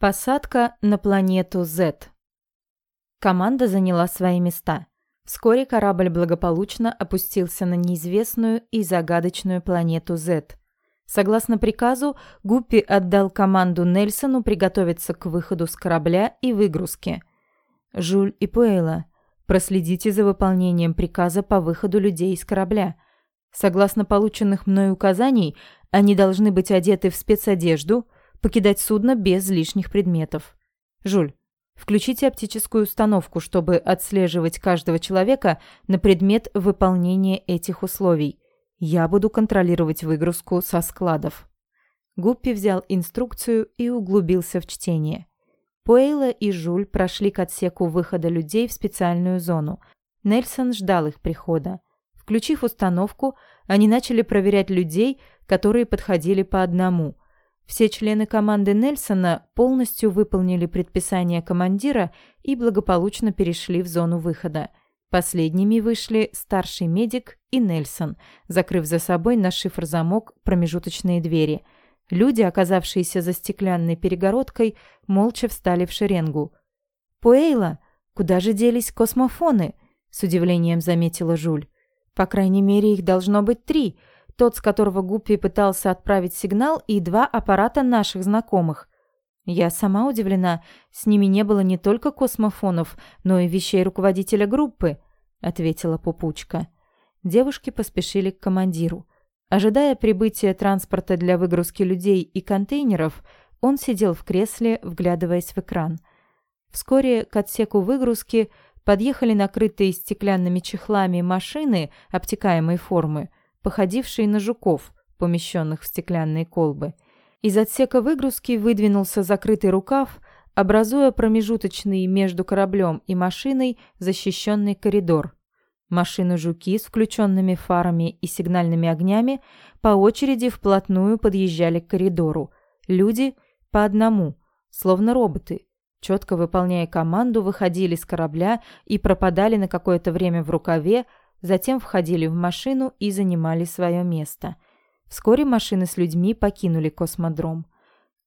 Посадка на планету Z. Команда заняла свои места. Вскоре корабль благополучно опустился на неизвестную и загадочную планету Z. Согласно приказу, Гуппи отдал команду Нельсону приготовиться к выходу с корабля и выгрузке. Жуль и Пуэйла, проследите за выполнением приказа по выходу людей из корабля. Согласно полученных мной указаний, они должны быть одеты в спецодежду – покидать судно без лишних предметов. Жуль, включите оптическую установку, чтобы отслеживать каждого человека на предмет выполнения этих условий. Я буду контролировать выгрузку со складов. Гуппи взял инструкцию и углубился в чтение. Пуэйла и Жуль прошли к отсеку выхода людей в специальную зону. Нельсон ждал их прихода. Включив установку, они начали проверять людей, которые подходили по одному. Все члены команды Нельсона полностью выполнили предписание командира и благополучно перешли в зону выхода. Последними вышли старший медик и Нельсон, закрыв за собой на шифр-замок промежуточные двери. Люди, оказавшиеся за стеклянной перегородкой, молча встали в шеренгу. «Пуэйла, куда же делись космофоны?» – с удивлением заметила Жуль. «По крайней мере, их должно быть три – тот, с которого Гуппи пытался отправить сигнал, и два аппарата наших знакомых. Я сама удивлена, с ними не было не только космофонов, но и вещей руководителя группы, ответила Пупучка. Девушки поспешили к командиру. Ожидая прибытия транспорта для выгрузки людей и контейнеров, он сидел в кресле, вглядываясь в экран. Вскоре к отсеку выгрузки подъехали накрытые стеклянными чехлами машины обтекаемой формы – походившие на жуков, помещенных в стеклянные колбы. Из отсека выгрузки выдвинулся закрытый рукав, образуя промежуточный между кораблем и машиной защищенный коридор. Машины-жуки с включенными фарами и сигнальными огнями по очереди вплотную подъезжали к коридору. Люди по одному, словно роботы, четко выполняя команду, выходили с корабля и пропадали на какое-то время в рукаве, затем входили в машину и занимали свое место. Вскоре машины с людьми покинули космодром.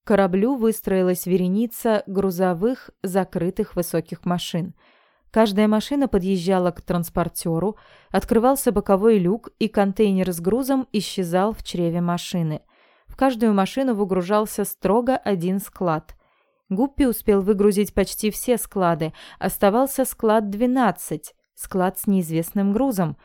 К кораблю выстроилась вереница грузовых закрытых высоких машин. Каждая машина подъезжала к транспортеру, открывался боковой люк, и контейнер с грузом исчезал в чреве машины. В каждую машину выгружался строго один склад. Гуппи успел выгрузить почти все склады, оставался склад 12, склад с неизвестным грузом,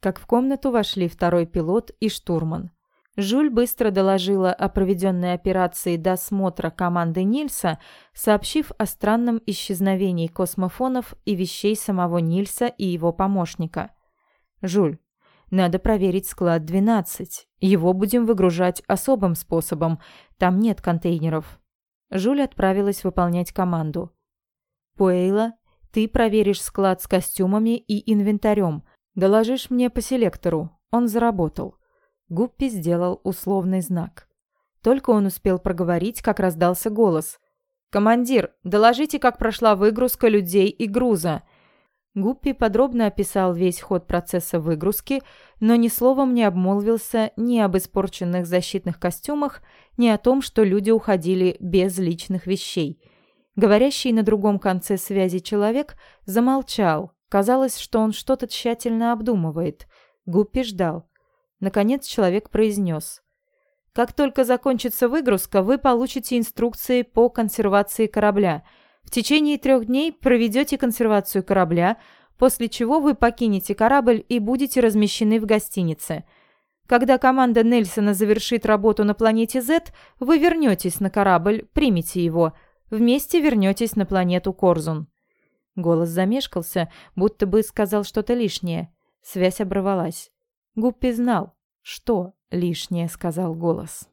как в комнату вошли второй пилот и штурман. Жюль быстро доложила о проведенной операции досмотра команды Нильса, сообщив о странном исчезновении космофонов и вещей самого Нильса и его помощника. «Жюль, надо проверить склад 12. Его будем выгружать особым способом. Там нет контейнеров». Жюль отправилась выполнять команду. Пуэйла ты проверишь склад с костюмами и инвентарем. Доложишь мне по селектору. Он заработал. Гуппи сделал условный знак. Только он успел проговорить, как раздался голос. «Командир, доложите, как прошла выгрузка людей и груза». Гуппи подробно описал весь ход процесса выгрузки, но ни словом не обмолвился ни об испорченных защитных костюмах, ни о том, что люди уходили без личных вещей – Говорящий на другом конце связи человек замолчал. Казалось, что он что-то тщательно обдумывает. Гуппи ждал. Наконец человек произнес. «Как только закончится выгрузка, вы получите инструкции по консервации корабля. В течение трех дней проведете консервацию корабля, после чего вы покинете корабль и будете размещены в гостинице. Когда команда Нельсона завершит работу на планете Z, вы вернетесь на корабль, примите его – Вместе вернетесь на планету Корзун». Голос замешкался, будто бы сказал что-то лишнее. Связь оборвалась. Гуппи знал, что лишнее сказал голос.